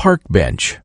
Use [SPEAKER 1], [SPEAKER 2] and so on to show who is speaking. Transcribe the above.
[SPEAKER 1] park bench.